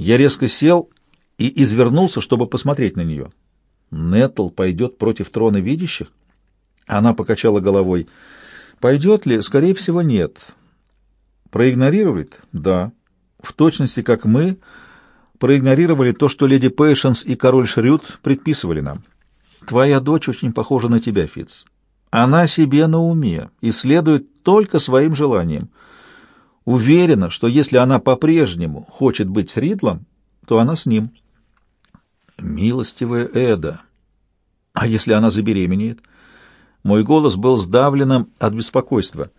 Я резко сел и извернулся, чтобы посмотреть на нее. Нетл пойдет против трона видящих? Она покачала головой. Пойдет ли? Скорее всего, нет. Проигнорирует? Да. В точности, как мы проигнорировали то, что леди Пэйшенс и король Шрюд предписывали нам. Твоя дочь очень похожа на тебя, Фитц. Она себе на уме и следует только своим желаниям. Уверена, что если она по-прежнему хочет быть с Ридлом, то она с ним. Милостивая Эда. А если она забеременеет? Мой голос был сдавленным от беспокойства.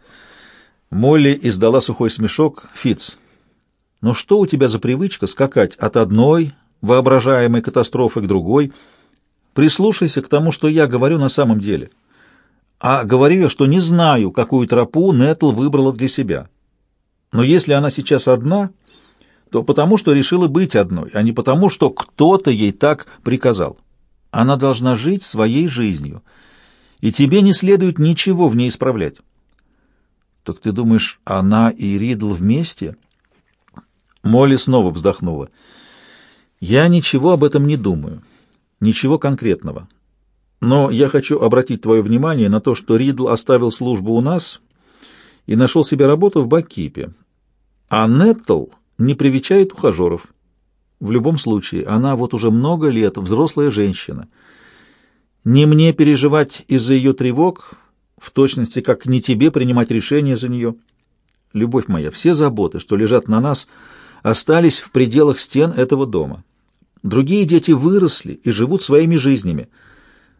Молли издала сухой смешок. Фиц, ну что у тебя за привычка скакать от одной воображаемой катастрофы к другой? Прислушайся к тому, что я говорю на самом деле. А говорю я, что не знаю, какую тропу Нетл выбрала для себя. Но если она сейчас одна, то потому, что решила быть одной, а не потому, что кто-то ей так приказал. Она должна жить своей жизнью, и тебе не следует ничего в ней исправлять. Так ты думаешь, она и Ридл вместе? Молли снова вздохнула. Я ничего об этом не думаю, ничего конкретного. Но я хочу обратить твое внимание на то, что Ридл оставил службу у нас и нашел себе работу в Бакипе. А Неттл не привечает ухажеров. В любом случае, она вот уже много лет взрослая женщина. Не мне переживать из-за ее тревог, в точности, как не тебе принимать решения за нее. Любовь моя, все заботы, что лежат на нас, остались в пределах стен этого дома. Другие дети выросли и живут своими жизнями.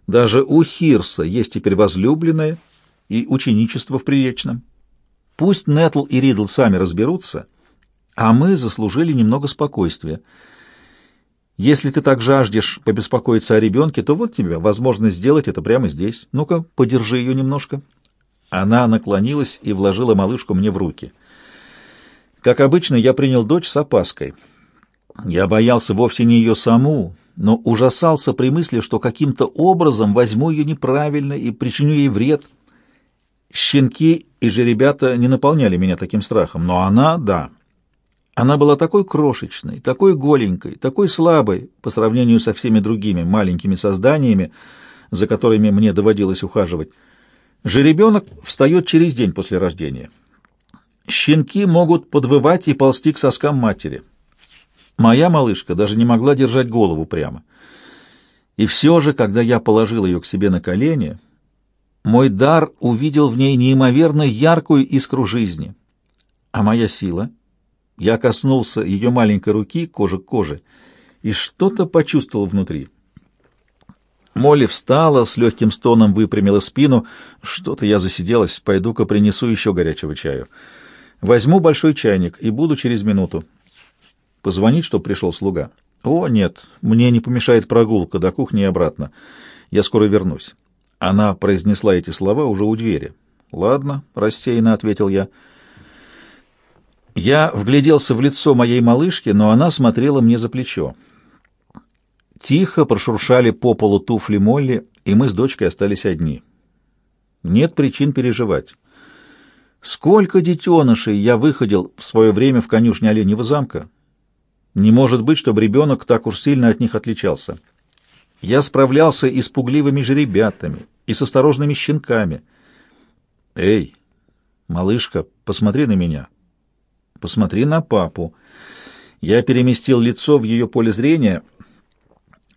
Даже у Хирса есть теперь возлюбленная и ученичество в Приречном. Пусть Нетл и Ридл сами разберутся, а мы заслужили немного спокойствия. Если ты так жаждешь побеспокоиться о ребенке, то вот тебе возможность сделать это прямо здесь. Ну-ка, подержи ее немножко». Она наклонилась и вложила малышку мне в руки. Как обычно, я принял дочь с опаской. Я боялся вовсе не ее саму, но ужасался при мысли, что каким-то образом возьму ее неправильно и причиню ей вред. Щенки и же ребята не наполняли меня таким страхом, но она — да. Она была такой крошечной, такой голенькой, такой слабой по сравнению со всеми другими маленькими созданиями, за которыми мне доводилось ухаживать. Жеребенок встает через день после рождения. Щенки могут подвывать и ползти к соскам матери. Моя малышка даже не могла держать голову прямо. И все же, когда я положил ее к себе на колени, мой дар увидел в ней неимоверно яркую искру жизни. А моя сила — я коснулся ее маленькой руки, кожа к коже, и что-то почувствовал внутри. Молли встала, с легким стоном выпрямила спину. Что-то я засиделась, пойду-ка принесу еще горячего чаю. Возьму большой чайник и буду через минуту. Позвонить, чтобы пришел слуга. О, нет, мне не помешает прогулка до кухни и обратно. Я скоро вернусь. Она произнесла эти слова уже у двери. Ладно, рассеянно ответил я. Я вгляделся в лицо моей малышки, но она смотрела мне за плечо. Тихо прошуршали по полу туфли Молли, и мы с дочкой остались одни. Нет причин переживать. Сколько детенышей я выходил в свое время в конюшне Оленьего замка. Не может быть, чтобы ребенок так уж сильно от них отличался. Я справлялся и с пугливыми жеребятами, и с осторожными щенками. «Эй, малышка, посмотри на меня», Посмотри на папу. Я переместил лицо в ее поле зрения.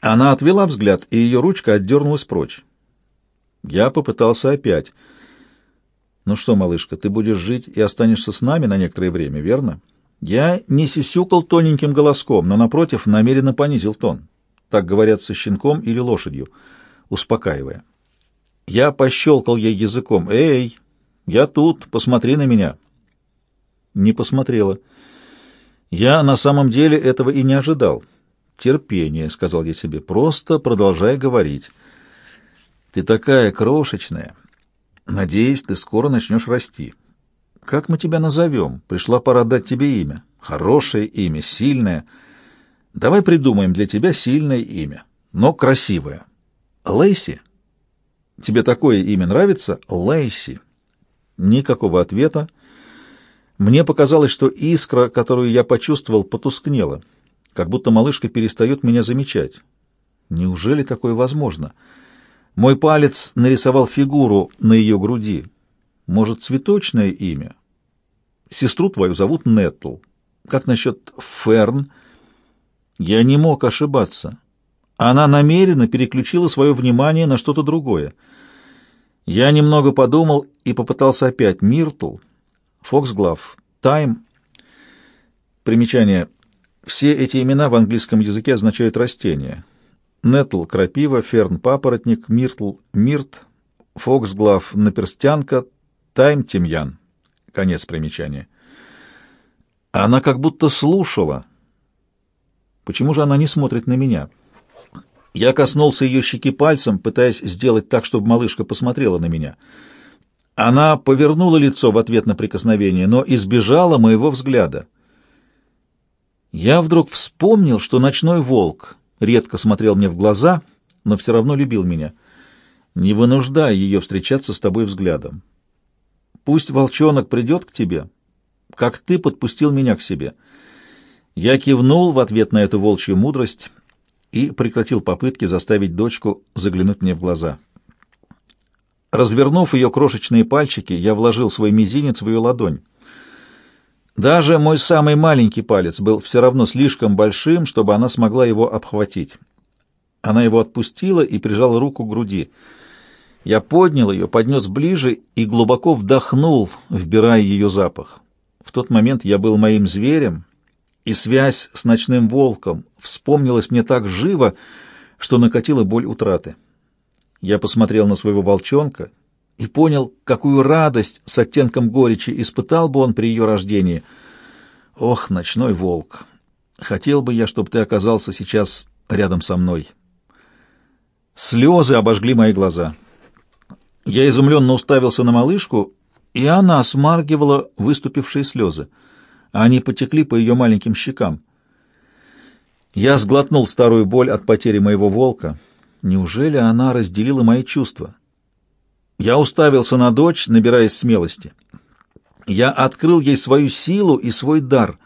Она отвела взгляд, и ее ручка отдернулась прочь. Я попытался опять. «Ну что, малышка, ты будешь жить и останешься с нами на некоторое время, верно?» Я не сисюкал тоненьким голоском, но, напротив, намеренно понизил тон. Так говорят со щенком или лошадью, успокаивая. Я пощелкал ей языком. «Эй, я тут, посмотри на меня!» не посмотрела. Я на самом деле этого и не ожидал. Терпение, сказал я себе, просто продолжай говорить. Ты такая крошечная. Надеюсь, ты скоро начнешь расти. Как мы тебя назовем? Пришла пора дать тебе имя. Хорошее имя, сильное. Давай придумаем для тебя сильное имя, но красивое. Лейси? Тебе такое имя нравится? Лейси. Никакого ответа. Мне показалось, что искра, которую я почувствовал, потускнела. как будто малышка перестает меня замечать. Неужели такое возможно? Мой палец нарисовал фигуру на ее груди. Может, цветочное имя? Сестру твою зовут Нетл. Как насчет Ферн? Я не мог ошибаться. Она намеренно переключила свое внимание на что-то другое. Я немного подумал и попытался опять. Миртл, Фоксглав, Тайм. Примечание. Все эти имена в английском языке означают растения. Нетл — крапива, ферн — папоротник, миртл — мирт, фоксглав — наперстянка, тайм — тимьян. Конец примечания. Она как будто слушала. Почему же она не смотрит на меня? Я коснулся ее щеки пальцем, пытаясь сделать так, чтобы малышка посмотрела на меня. Она повернула лицо в ответ на прикосновение, но избежала моего взгляда. Я вдруг вспомнил, что ночной волк редко смотрел мне в глаза, но все равно любил меня. Не вынуждай ее встречаться с тобой взглядом. Пусть волчонок придет к тебе, как ты подпустил меня к себе. Я кивнул в ответ на эту волчью мудрость и прекратил попытки заставить дочку заглянуть мне в глаза. Развернув ее крошечные пальчики, я вложил свой мизинец в ее ладонь. Даже мой самый маленький палец был все равно слишком большим, чтобы она смогла его обхватить. Она его отпустила и прижала руку к груди. Я поднял ее, поднес ближе и глубоко вдохнул, вбирая ее запах. В тот момент я был моим зверем, и связь с ночным волком вспомнилась мне так живо, что накатила боль утраты. Я посмотрел на своего волчонка и понял, какую радость с оттенком горечи испытал бы он при ее рождении. Ох, ночной волк! Хотел бы я, чтобы ты оказался сейчас рядом со мной. Слезы обожгли мои глаза. Я изумленно уставился на малышку, и она смаргивала выступившие слезы. Они потекли по ее маленьким щекам. Я сглотнул старую боль от потери моего волка. Неужели она разделила мои чувства? Я уставился на дочь, набираясь смелости. Я открыл ей свою силу и свой дар.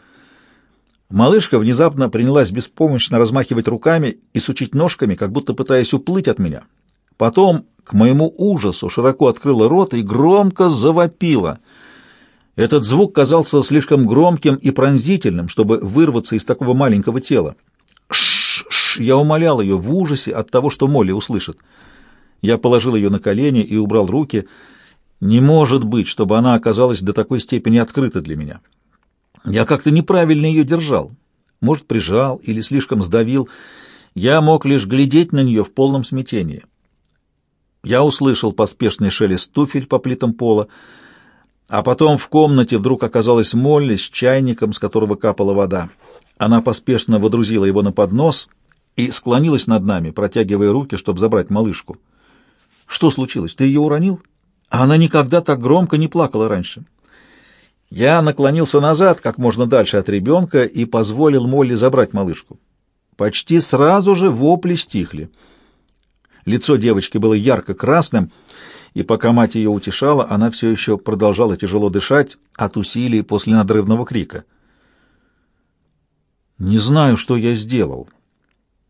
Малышка внезапно принялась беспомощно размахивать руками и сучить ножками, как будто пытаясь уплыть от меня. Потом, к моему ужасу, широко открыла рот и громко завопила. Этот звук казался слишком громким и пронзительным, чтобы вырваться из такого маленького тела. Ш-ш-ш! Я умолял ее в ужасе от того, что Молли услышит. Я положил ее на колени и убрал руки. Не может быть, чтобы она оказалась до такой степени открыта для меня. Я как-то неправильно ее держал. Может, прижал или слишком сдавил. Я мог лишь глядеть на нее в полном смятении. Я услышал поспешный шелест туфель по плитам пола, а потом в комнате вдруг оказалась Молли с чайником, с которого капала вода. Она поспешно водрузила его на поднос и склонилась над нами, протягивая руки, чтобы забрать малышку. Что случилось? Ты ее уронил? Она никогда так громко не плакала раньше. Я наклонился назад, как можно дальше от ребенка, и позволил Молли забрать малышку. Почти сразу же вопли стихли. Лицо девочки было ярко-красным, и пока мать ее утешала, она все еще продолжала тяжело дышать от усилий после надрывного крика. Не знаю, что я сделал.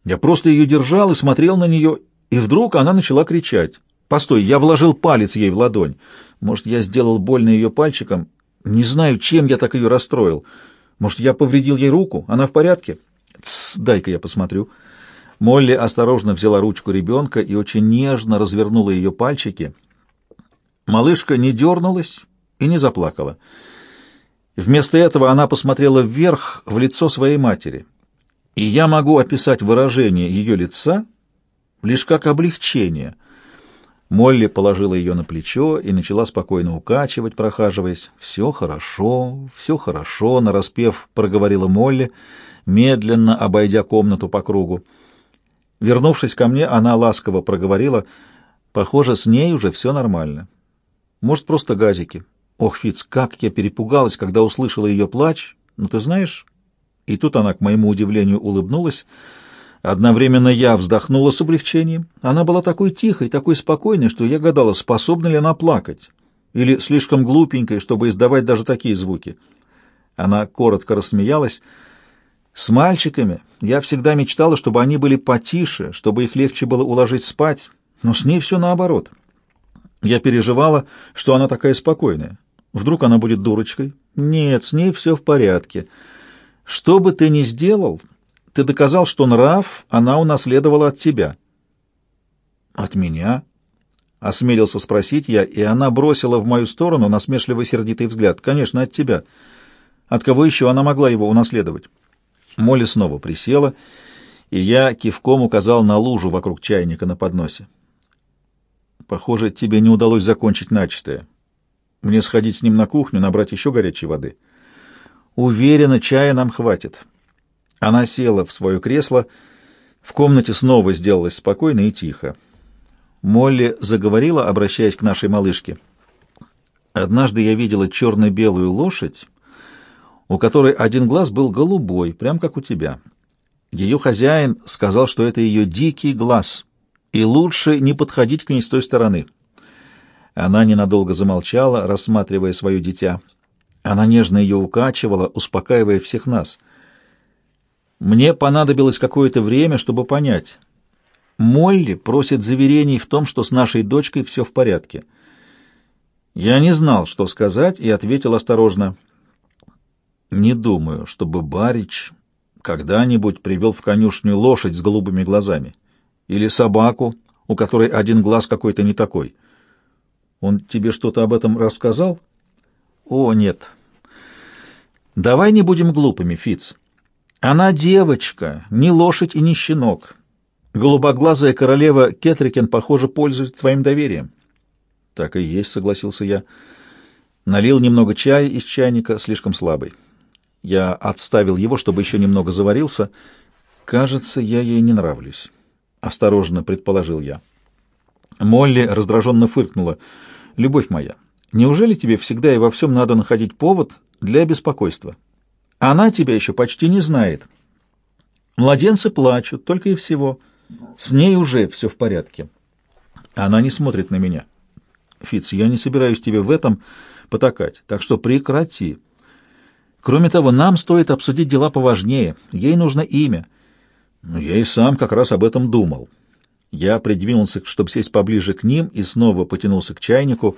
Я просто ее держал и смотрел на нее, и вдруг она начала кричать. Постой, я вложил палец ей в ладонь. Может, я сделал больно ее пальчиком? Не знаю, чем я так ее расстроил. Может, я повредил ей руку? Она в порядке? Тсс, дай-ка я посмотрю. Молли осторожно взяла ручку ребенка и очень нежно развернула ее пальчики. Малышка не дернулась и не заплакала. Вместо этого она посмотрела вверх, в лицо своей матери. И я могу описать выражение ее лица лишь как облегчение — Молли положила ее на плечо и начала спокойно укачивать, прохаживаясь. «Все хорошо, все хорошо», — нараспев проговорила Молли, медленно обойдя комнату по кругу. Вернувшись ко мне, она ласково проговорила, «Похоже, с ней уже все нормально. Может, просто газики. Ох, Фиц, как я перепугалась, когда услышала ее плач. Ну, ты знаешь...» И тут она, к моему удивлению, улыбнулась, — Одновременно я вздохнула с облегчением. Она была такой тихой, такой спокойной, что я гадала, способна ли она плакать, или слишком глупенькой, чтобы издавать даже такие звуки. Она коротко рассмеялась. «С мальчиками Я всегда мечтала, чтобы они были потише, чтобы их легче было уложить спать, но с ней все наоборот. Я переживала, что она такая спокойная. Вдруг она будет дурочкой? Нет, с ней все в порядке. Что бы ты ни сделал, ты доказал, что нрав она унаследовала от тебя. От меня? Осмелился спросить я, и она бросила в мою сторону насмешливый сердитый взгляд. Конечно, от тебя. От кого еще она могла его унаследовать? Молли снова присела, и я кивком указал на лужу вокруг чайника на подносе. Похоже, тебе не удалось закончить начатое. Мне сходить с ним на кухню, набрать еще горячей воды. Уверена, чая нам хватит. Она села в свое кресло. В комнате снова сделалось спокойно и тихо. Молли заговорила, обращаясь к нашей малышке. Однажды я видела черно-белую лошадь, у которой один глаз был голубой, прям как у тебя. Ее хозяин сказал, что это ее дикий глаз, и лучше не подходить к ней с той стороны. Она ненадолго замолчала, рассматривая свое дитя. Она нежно ее укачивала, успокаивая всех нас. Мне понадобилось какое-то время, чтобы понять. Молли просит заверений в том, что с нашей дочкой все в порядке. Я не знал, что сказать, и ответил осторожно. «Не думаю, чтобы Барич когда-нибудь привел в конюшню лошадь с голубыми глазами или собаку, у которой один глаз какой-то не такой». Он тебе что-то об этом рассказал? О, нет. Давай не будем глупыми, Фиц. Она девочка, не лошадь и не щенок. Голубоглазая королева Кетрикен, похоже, пользуется твоим доверием. Так и есть, согласился я. Налил немного чая из чайника, слишком слабый. Я отставил его, чтобы еще немного заварился. Кажется, я ей не нравлюсь. Осторожно предположил я. Молли раздраженно фыркнула. «Любовь моя, неужели тебе всегда и во всем надо находить повод для беспокойства? Она тебя еще почти не знает. Младенцы плачут, только и всего. С ней уже все в порядке. Она не смотрит на меня. Фиц, я не собираюсь тебе в этом потакать, так что прекрати. Кроме того, нам стоит обсудить дела поважнее. Ей нужно имя. Но я и сам как раз об этом думал». Я придвинулся, чтобы сесть поближе к ним, и снова потянулся к чайнику.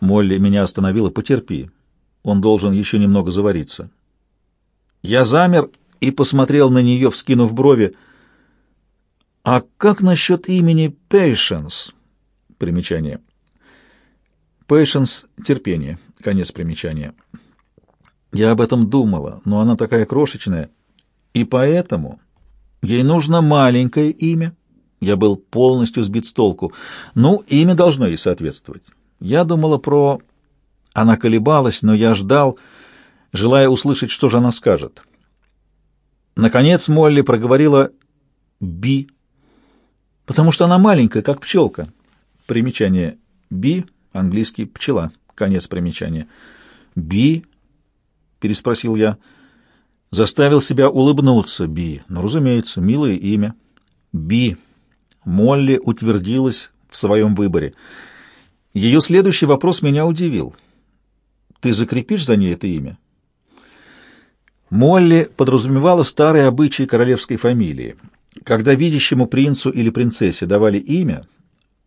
Молли меня остановила. «Потерпи. Он должен еще немного завариться». Я замер и посмотрел на нее, вскинув брови. «А как насчет имени Пейшенс?» Примечание. Пейшенс — терпение. Конец примечания. Я об этом думала, но она такая крошечная. И поэтому ей нужно маленькое имя, я был полностью сбит с толку. Ну, имя должно ей соответствовать. Я думала про... Она колебалась, но я ждал, желая услышать, что же она скажет. Наконец Молли проговорила «би», потому что она маленькая, как пчелка. Примечание «би», английский «пчела», конец примечания. «Би», переспросил я, заставил себя улыбнуться «би», ну, разумеется, милое имя. «Би». Молли утвердилась в своем выборе. Ее следующий вопрос меня удивил. «Ты закрепишь за ней это имя?» Молли подразумевала старые обычаи королевской фамилии. Когда видящему принцу или принцессе давали имя,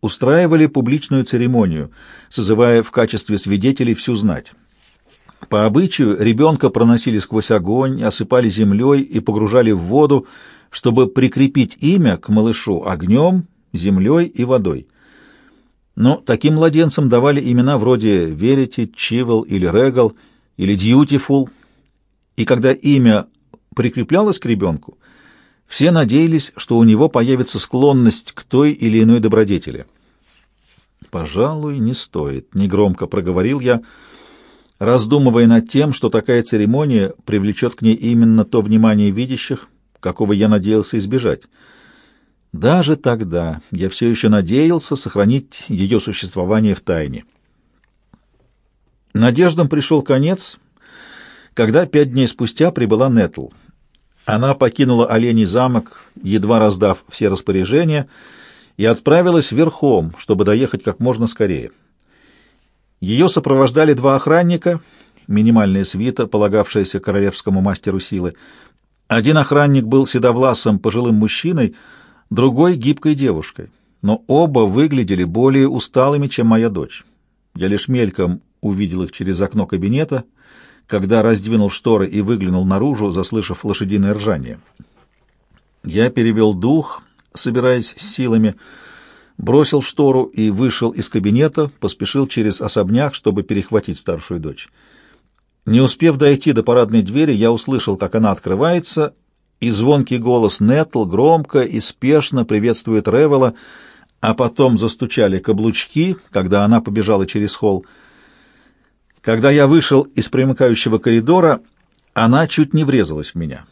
устраивали публичную церемонию, созывая в качестве свидетелей всю знать. По обычаю ребенка проносили сквозь огонь, осыпали землей и погружали в воду, чтобы прикрепить имя к малышу огнем, землей и водой. Но таким младенцам давали имена вроде Верити, Чивел или Регал или Дьютифул, и когда имя прикреплялось к ребенку, все надеялись, что у него появится склонность к той или иной добродетели. «Пожалуй, не стоит», — негромко проговорил я, раздумывая над тем, что такая церемония привлечет к ней именно то внимание видящих, какого я надеялся избежать. Даже тогда я все еще надеялся сохранить ее существование в тайне. Надеждам пришел конец, когда пять дней спустя прибыла Нетл. Она покинула Оленей замок, едва раздав все распоряжения, и отправилась верхом, чтобы доехать как можно скорее. Ее сопровождали два охранника, минимальная свита, полагавшаяся королевскому мастеру силы, Один охранник был седовласым пожилым мужчиной, другой — гибкой девушкой, но оба выглядели более усталыми, чем моя дочь. Я лишь мельком увидел их через окно кабинета, когда раздвинул шторы и выглянул наружу, заслышав лошадиное ржание. Я перевел дух, собираясь силами, бросил штору и вышел из кабинета, поспешил через особняк, чтобы перехватить старшую дочь. Не успев дойти до парадной двери, я услышал, как она открывается, и звонкий голос Нетл громко и спешно приветствует Ревела, а потом застучали каблучки, когда она побежала через холл. Когда я вышел из примыкающего коридора, она чуть не врезалась в меня.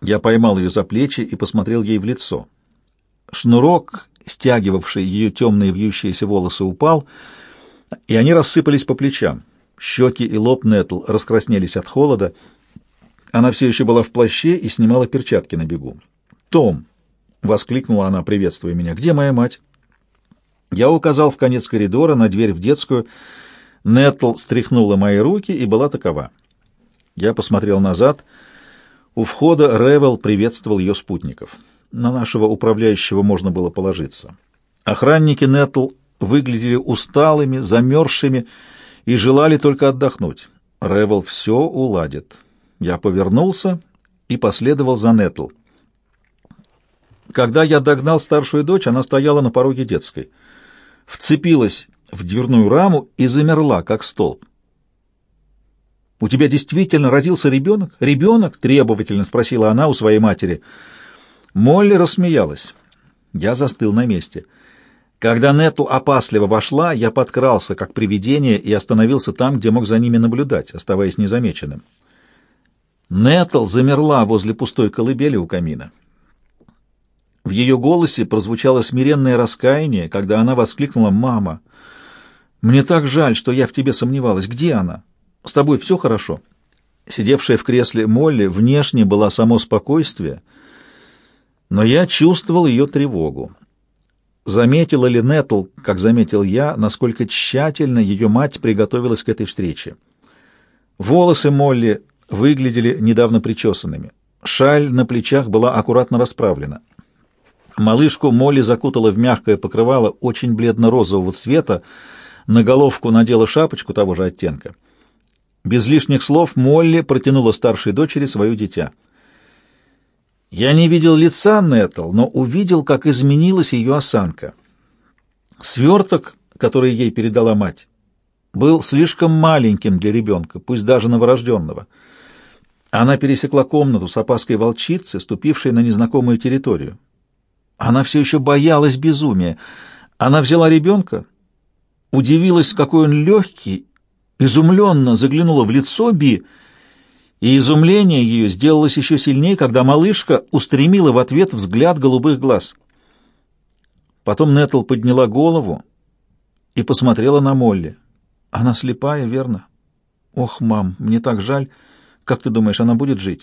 Я поймал ее за плечи и посмотрел ей в лицо. Шнурок, стягивавший ее темные вьющиеся волосы, упал, и они рассыпались по плечам. Щеки и лоб Нетл раскраснелись от холода. Она все еще была в плаще и снимала перчатки на бегу. «Том!» — воскликнула она, приветствуя меня. «Где моя мать?» Я указал в конец коридора на дверь в детскую. Нетл стряхнула мои руки и была такова. Я посмотрел назад. У входа Ревел приветствовал ее спутников. На нашего управляющего можно было положиться. Охранники Нетл выглядели усталыми, замерзшими и желали только отдохнуть. Ревел все уладит. Я повернулся и последовал за Нетл. Когда я догнал старшую дочь, она стояла на пороге детской. Вцепилась в дверную раму и замерла, как столб. «У тебя действительно родился ребенок? Ребенок?» — требовательно спросила она у своей матери. Молли рассмеялась. Я застыл на месте — когда Нету опасливо вошла, я подкрался, как привидение, и остановился там, где мог за ними наблюдать, оставаясь незамеченным. Нетл замерла возле пустой колыбели у камина. В ее голосе прозвучало смиренное раскаяние, когда она воскликнула «Мама, мне так жаль, что я в тебе сомневалась. Где она? С тобой все хорошо?» Сидевшая в кресле Молли внешне была само спокойствие, но я чувствовал ее тревогу. Заметила ли Нетл, как заметил я, насколько тщательно ее мать приготовилась к этой встрече? Волосы Молли выглядели недавно причесанными. Шаль на плечах была аккуратно расправлена. Малышку Молли закутала в мягкое покрывало очень бледно-розового цвета, на головку надела шапочку того же оттенка. Без лишних слов Молли протянула старшей дочери свое дитя — я не видел лица Нетл, но увидел, как изменилась ее осанка. Сверток, который ей передала мать, был слишком маленьким для ребенка, пусть даже новорожденного. Она пересекла комнату с опаской волчицы, ступившей на незнакомую территорию. Она все еще боялась безумия. Она взяла ребенка, удивилась, какой он легкий, изумленно заглянула в лицо Би — и изумление ее сделалось еще сильнее, когда малышка устремила в ответ взгляд голубых глаз. Потом Нетл подняла голову и посмотрела на Молли. Она слепая, верно? Ох, мам, мне так жаль. Как ты думаешь, она будет жить?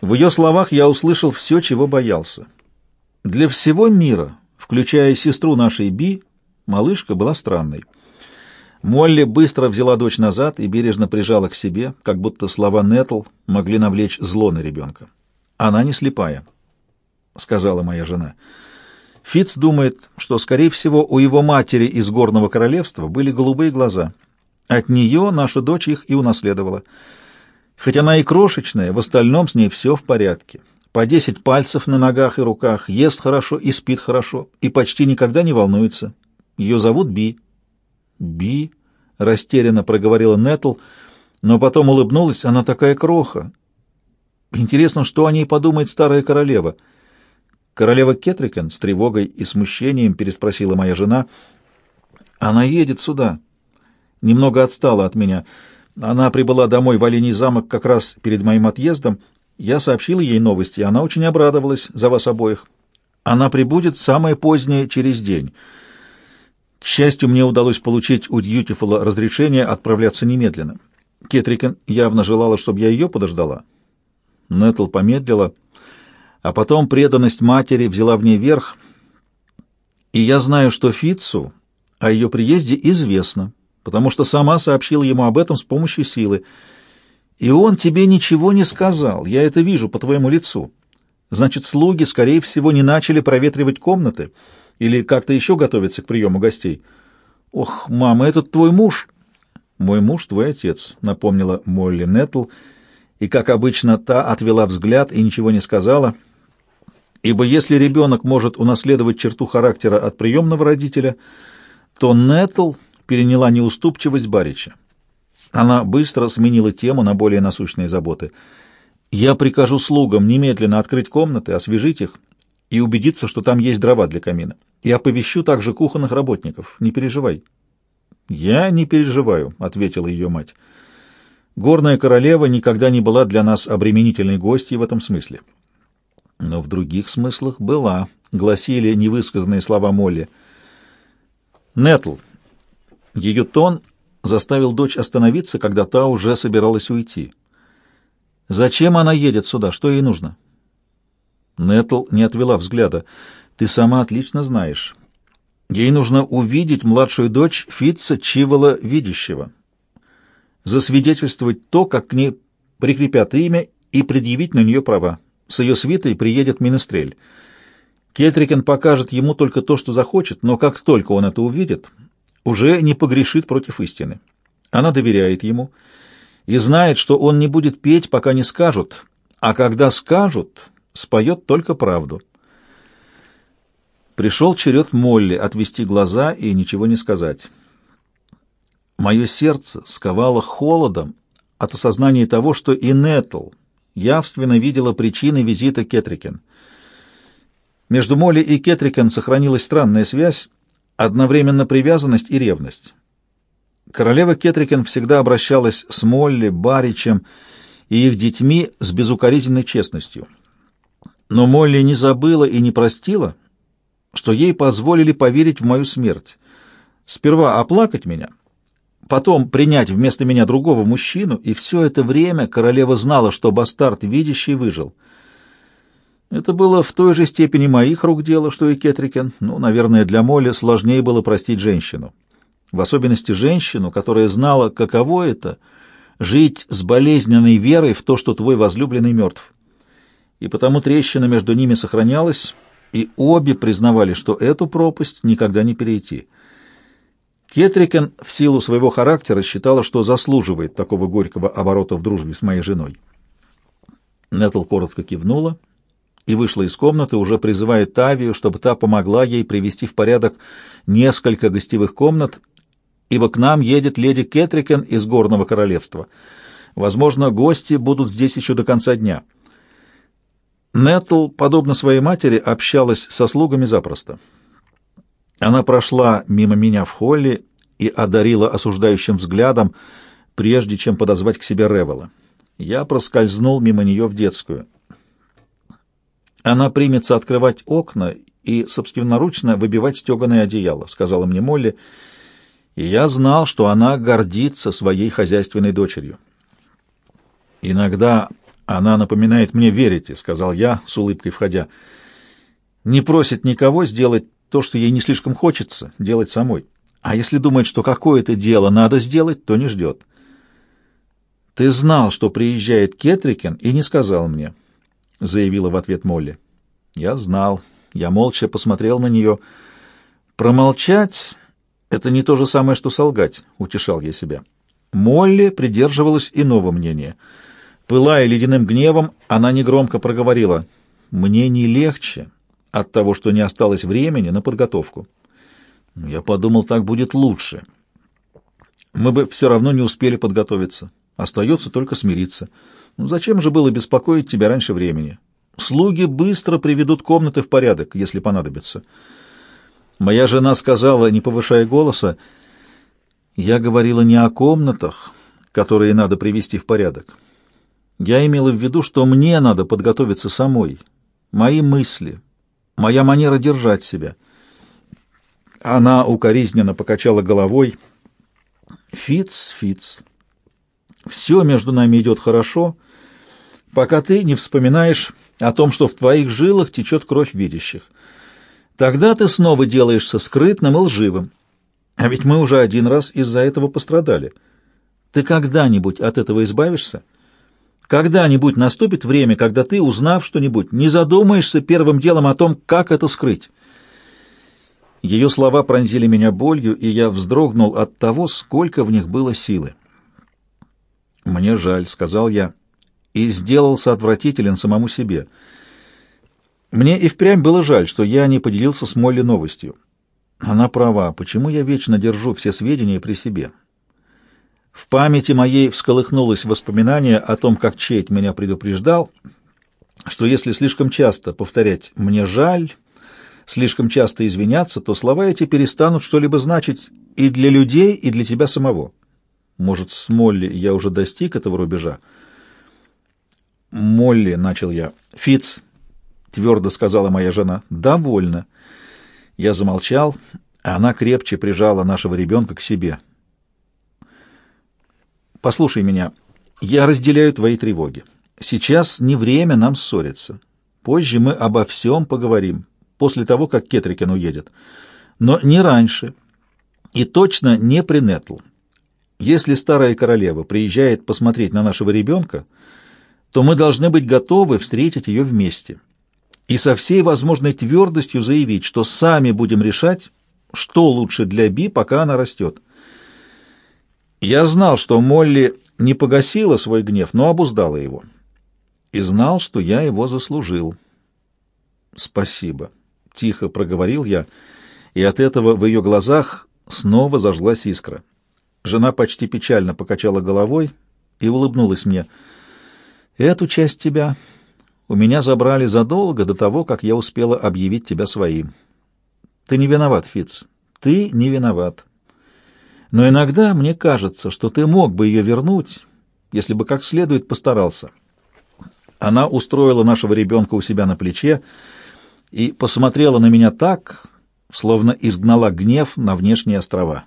В ее словах я услышал все, чего боялся. Для всего мира, включая сестру нашей Би, малышка была странной. Молли быстро взяла дочь назад и бережно прижала к себе, как будто слова Нетл могли навлечь зло на ребенка. «Она не слепая», — сказала моя жена. Фиц думает, что, скорее всего, у его матери из Горного Королевства были голубые глаза. От нее наша дочь их и унаследовала. Хоть она и крошечная, в остальном с ней все в порядке. По десять пальцев на ногах и руках, ест хорошо и спит хорошо, и почти никогда не волнуется. Ее зовут Би. «Би?» — растерянно проговорила Нетл, но потом улыбнулась. «Она такая кроха. Интересно, что о ней подумает старая королева?» «Королева Кетрикен?» — с тревогой и смущением переспросила моя жена. «Она едет сюда. Немного отстала от меня. Она прибыла домой в Оленей замок как раз перед моим отъездом. Я сообщила ей новости, и она очень обрадовалась за вас обоих. Она прибудет самое позднее через день». К счастью, мне удалось получить у Дьютифула разрешение отправляться немедленно. Кетрикен явно желала, чтобы я ее подождала. Нетл помедлила, а потом преданность матери взяла в ней верх. И я знаю, что Фитцу о ее приезде известно, потому что сама сообщила ему об этом с помощью силы. И он тебе ничего не сказал, я это вижу по твоему лицу. Значит, слуги, скорее всего, не начали проветривать комнаты или как-то еще готовятся к приему гостей. Ох, мама, этот твой муж... Мой муж твой отец, напомнила Молли Нетл, и, как обычно, та отвела взгляд и ничего не сказала, ибо если ребенок может унаследовать черту характера от приемного родителя, то Нетл переняла неуступчивость Барича. Она быстро сменила тему на более насущные заботы. «Я прикажу слугам немедленно открыть комнаты, освежить их и убедиться, что там есть дрова для камина. И оповещу также кухонных работников. Не переживай». «Я не переживаю», — ответила ее мать. «Горная королева никогда не была для нас обременительной гостьей в этом смысле». Но в других смыслах была, гласили невысказанные слова Молли. «Нетл». Ее тон заставил дочь остановиться, когда та уже собиралась уйти. «Зачем она едет сюда? Что ей нужно?» Нетл не отвела взгляда. «Ты сама отлично знаешь. Ей нужно увидеть младшую дочь Фитца Чивола Видящего, засвидетельствовать то, как к ней прикрепят имя и предъявить на нее права. С ее свитой приедет Министрель. Кетрикен покажет ему только то, что захочет, но как только он это увидит, уже не погрешит против истины. Она доверяет ему и знает, что он не будет петь, пока не скажут, а когда скажут, споет только правду. Пришел черед Молли отвести глаза и ничего не сказать. Мое сердце сковало холодом от осознания того, что и Нетл явственно видела причины визита Кетрикен. Между Молли и Кетрикен сохранилась странная связь, одновременно привязанность и ревность. Королева Кетрикен всегда обращалась с Молли, Баричем и их детьми с безукоризненной честностью. Но Молли не забыла и не простила, что ей позволили поверить в мою смерть. Сперва оплакать меня, потом принять вместо меня другого мужчину, и все это время королева знала, что бастард видящий выжил — это было в той же степени моих рук дело, что и Кетрикен. Ну, наверное, для Молли сложнее было простить женщину. В особенности женщину, которая знала, каково это — жить с болезненной верой в то, что твой возлюбленный мертв. И потому трещина между ними сохранялась, и обе признавали, что эту пропасть никогда не перейти. Кетрикен в силу своего характера считала, что заслуживает такого горького оборота в дружбе с моей женой. Нетл коротко кивнула — и вышла из комнаты, уже призывая Тавию, чтобы та помогла ей привести в порядок несколько гостевых комнат, ибо к нам едет леди Кетрикен из Горного Королевства. Возможно, гости будут здесь еще до конца дня. Нетл, подобно своей матери, общалась со слугами запросто. Она прошла мимо меня в холле и одарила осуждающим взглядом, прежде чем подозвать к себе Ревела. Я проскользнул мимо нее в детскую. Она примется открывать окна и собственноручно выбивать стеганое одеяло, сказала мне Молли, и я знал, что она гордится своей хозяйственной дочерью. Иногда она напоминает мне верите, сказал я, с улыбкой входя. Не просит никого сделать то, что ей не слишком хочется, делать самой. А если думает, что какое-то дело надо сделать, то не ждет. Ты знал, что приезжает Кетрикен, и не сказал мне заявила в ответ Молли. Я знал. Я молча посмотрел на нее. Промолчать — это не то же самое, что солгать, — утешал я себя. Молли придерживалась иного мнения. Пылая ледяным гневом, она негромко проговорила. «Мне не легче от того, что не осталось времени на подготовку». Я подумал, так будет лучше. Мы бы все равно не успели подготовиться. Остается только смириться. Ну, зачем же было беспокоить тебя раньше времени? Слуги быстро приведут комнаты в порядок, если понадобится. Моя жена сказала, не повышая голоса, я говорила не о комнатах, которые надо привести в порядок. Я имела в виду, что мне надо подготовиться самой. Мои мысли, моя манера держать себя. Она укоризненно покачала головой. Фиц, Фиц, все между нами идет хорошо, пока ты не вспоминаешь о том, что в твоих жилах течет кровь видящих. Тогда ты снова делаешься скрытным и лживым. А ведь мы уже один раз из-за этого пострадали. Ты когда-нибудь от этого избавишься? Когда-нибудь наступит время, когда ты, узнав что-нибудь, не задумаешься первым делом о том, как это скрыть. Ее слова пронзили меня болью, и я вздрогнул от того, сколько в них было силы. «Мне жаль», — сказал я, и сделался отвратителен самому себе. Мне и впрямь было жаль, что я не поделился с Молли новостью. Она права, почему я вечно держу все сведения при себе? В памяти моей всколыхнулось воспоминание о том, как Чейт меня предупреждал, что если слишком часто повторять «мне жаль», слишком часто извиняться, то слова эти перестанут что-либо значить и для людей, и для тебя самого. Может, с Молли я уже достиг этого рубежа? «Молли», — начал я. «Фиц», — твердо сказала моя жена, — «довольно». Я замолчал, а она крепче прижала нашего ребенка к себе. Послушай меня. Я разделяю твои тревоги. Сейчас не время нам ссориться. Позже мы обо всем поговорим, после того, как Кетрикин уедет. Но не раньше. И точно не при Нетл. Если старая королева приезжает посмотреть на нашего ребенка, то мы должны быть готовы встретить ее вместе. И со всей возможной твердостью заявить, что сами будем решать, что лучше для Би, пока она растет. Я знал, что Молли не погасила свой гнев, но обуздала его. И знал, что я его заслужил. «Спасибо», — тихо проговорил я, и от этого в ее глазах снова зажглась искра. Жена почти печально покачала головой и улыбнулась мне. «Эту часть тебя у меня забрали задолго до того, как я успела объявить тебя своим. Ты не виноват, Фиц. Ты не виноват. Но иногда мне кажется, что ты мог бы ее вернуть, если бы как следует постарался. Она устроила нашего ребенка у себя на плече и посмотрела на меня так, словно изгнала гнев на внешние острова.